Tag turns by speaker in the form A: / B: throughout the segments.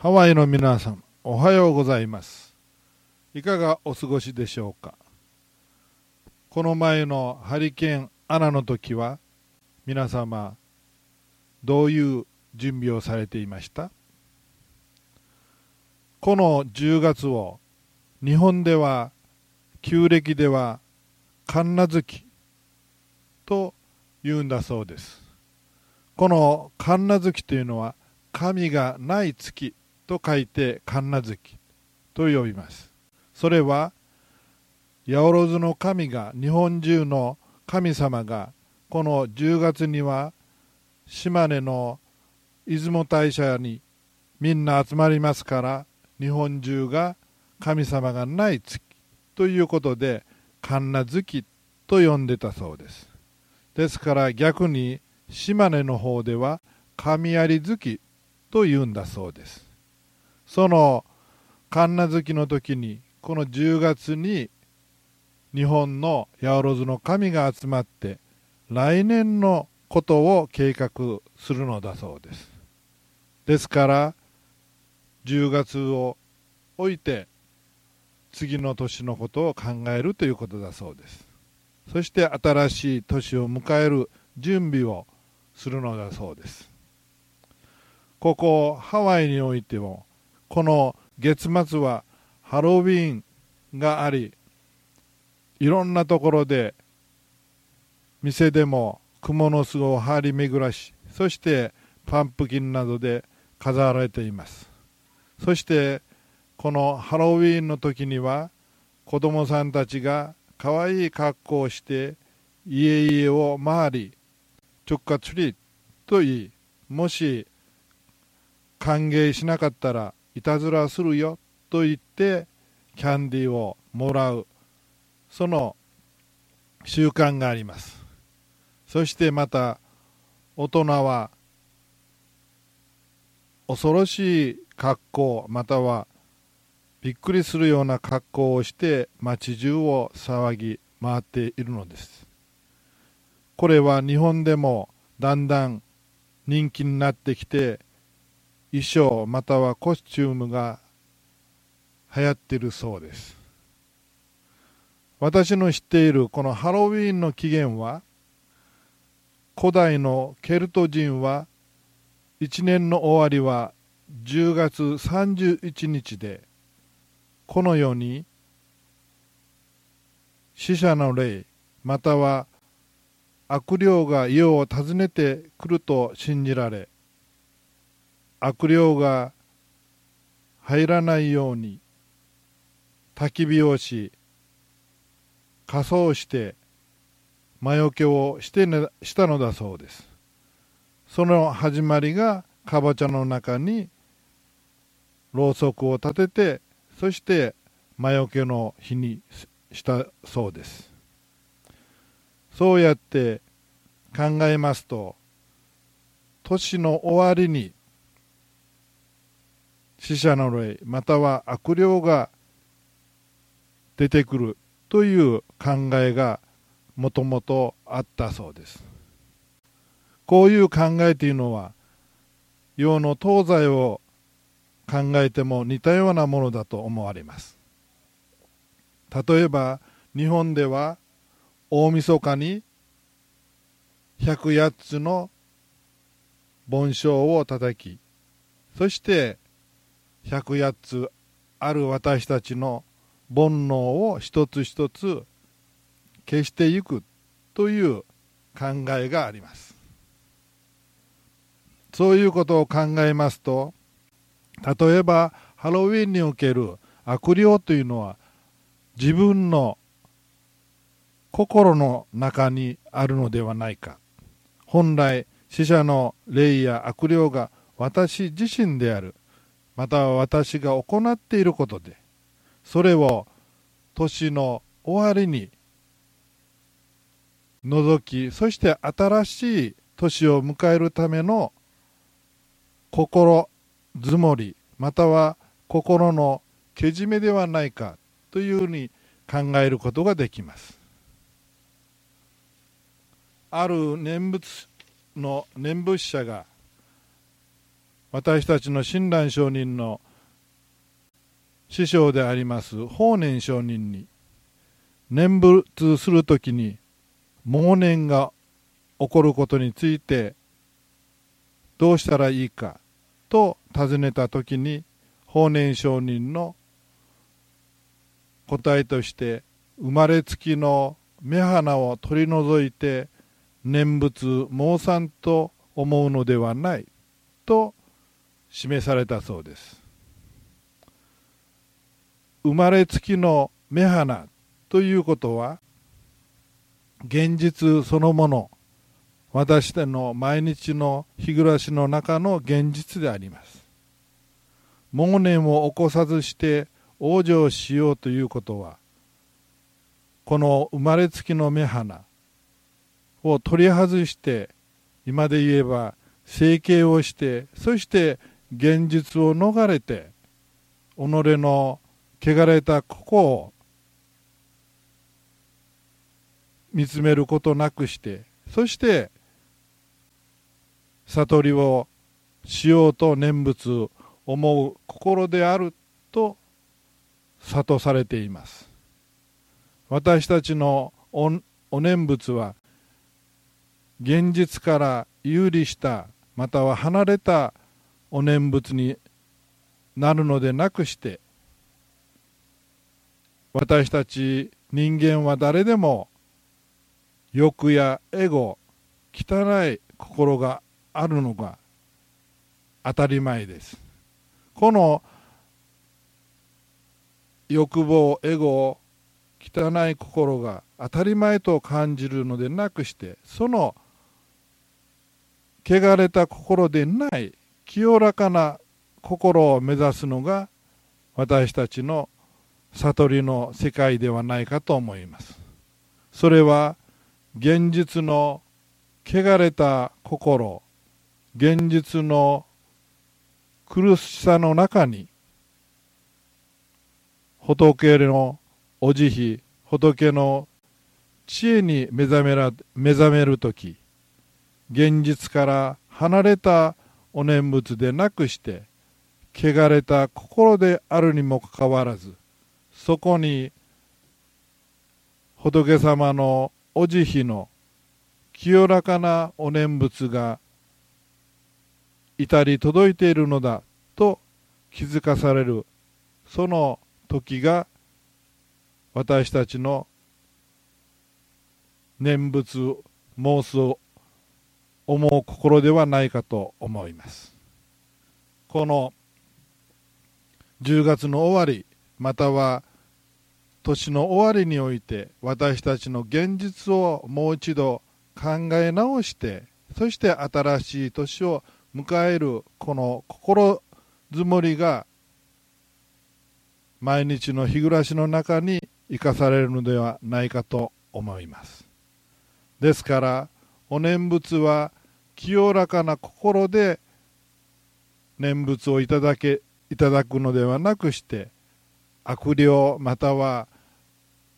A: ハワイの皆さん、おはようございます。いかがお過ごしでしょうか？この前のハリケーンアナの時は、皆様、どういう準備をされていました？この10月を、日本では、旧暦では、神無月と言うんだそうです。この神無月というのは、神がない月と書いて神無月と呼びます。それは八百万の神が日本中の神様がこの10月には島根の出雲大社にみんな集まりますから日本中が神様がない月ということで神無月と呼んでたそうです。ですから逆に島根の方では神有月と言うんだそうです。その神無月の時にこの10月に日本の八百万の神が集まって来年のことを計画するのだそうです。ですから10月を置いて次の年のことを考えるということだそうです。そして新しい年を迎える準備をするのだそうです。ここハワイにおいてもこの月末はハロウィーンがありいろんなところで店でも蜘蛛の巣を張り巡らしそしてパンプキンなどで飾られています。そしてこのハロウィーンの時には子供さんたちがかわいい格好をして家々を回りチョッカツリーと言いもし歓迎しなかったらいたずらするよと言ってキャンディーをもらう。その習慣があります。そしてまた大人は恐ろしい格好またはびっくりするような格好をして街中を騒ぎ回っているのです。これは日本でもだんだん人気になってきて衣装またはコスチュームが流行ってるそうです。私の知っているこのハロウィーンの起源は古代のケルト人は一年の終わりは10月31日でこのように死者の霊または悪霊が家を訪ねてくると信じられ悪霊が入らないように焚き火をし仮装して魔除けをして、ね、したのだそうです。その始まりがかぼちゃの中にろうそくを立ててそして魔除けの火にしたそうです。そうやって考えますと年の終わりに死者の霊または悪霊が出てくるという考えがもともとあったそうです。こういう考えというのは世の東西を考えても似たようなものだと思われます。例えば日本では大晦日に108つの盆章を叩きそして108つある私たちの煩悩を一つ一つ消していくという考えがあります。そういうことを考えますと例えばハロウィンにおける悪霊というのは自分の心の中にあるのではないか。本来死者の霊や悪霊が私自身である。または私が行っていることでそれを年の終わりに除きそして新しい年を迎えるための心づもりまたは心のけじめではないかというふうに考えることができます。ある念仏の念仏者が私たちの親鸞上人の師匠であります法然上人に念仏するときに妄念が起こることについてどうしたらいいかと尋ねたときに法然上人の答えとして生まれつきの目鼻を取り除いて念仏妄想と思うのではないと示されたそうです。生まれつきの目鼻ということは現実そのもの私たちの毎日の日暮らしの中の現実であります。妄念を起こさずして往生しようということはこの生まれつきの目鼻を取り外して今で言えば整形をしてそして現実を逃れて己の汚れたここを見つめることなくしてそして悟りをしようと念仏思う心であると諭されています。私たちのお念仏は現実から有利したまたは離れたお念仏になるのでなくして私たち人間は誰でも欲やエゴ汚い心があるのが当たり前です。この欲望エゴ汚い心が当たり前と感じるのでなくしてその汚れた心でない清らかな心を目指すのが私たちの悟りの世界ではないかと思います。それは現実の汚れた心現実の苦しさの中に仏のお慈悲仏の知恵に目覚めら目覚める時現実から離れたお念仏でなくして汚れた心であるにもかかわらずそこに仏様のお慈悲の清らかなお念仏が至り届いているのだと気づかされるその時が私たちの念仏妄想思う心ではないかと思います。この10月の終わりまたは年の終わりにおいて私たちの現実をもう一度考え直してそして新しい年を迎えるこの心づもりが毎日の日暮らしの中に生かされるのではないかと思います。ですからお念仏は清らかな心で念仏をいただけいただくのではなくして悪霊または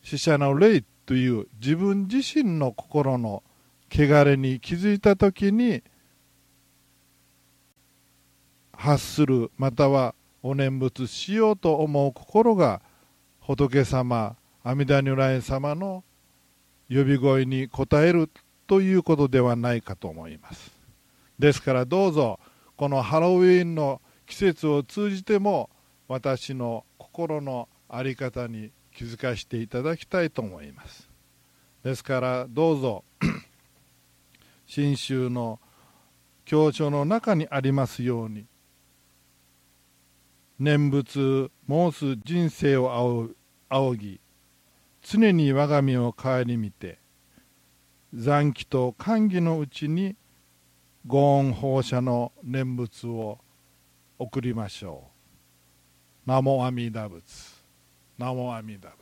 A: 死者の霊という自分自身の心の汚れに気づいた時に発するまたはお念仏しようと思う心が仏様阿弥陀如来様の呼び声に応えるということではないかと思います。ですからどうぞこのハロウィンの季節を通じても私の心の在り方に気づかせていただきたいと思います。ですからどうぞ 信州の教書の中にありますように念仏申す人生を仰ぎ常に我が身を顧みて残機と歓喜のうちにご恩放射の念仏を送りましょう。ナモ阿弥陀仏。ナモ阿弥陀仏。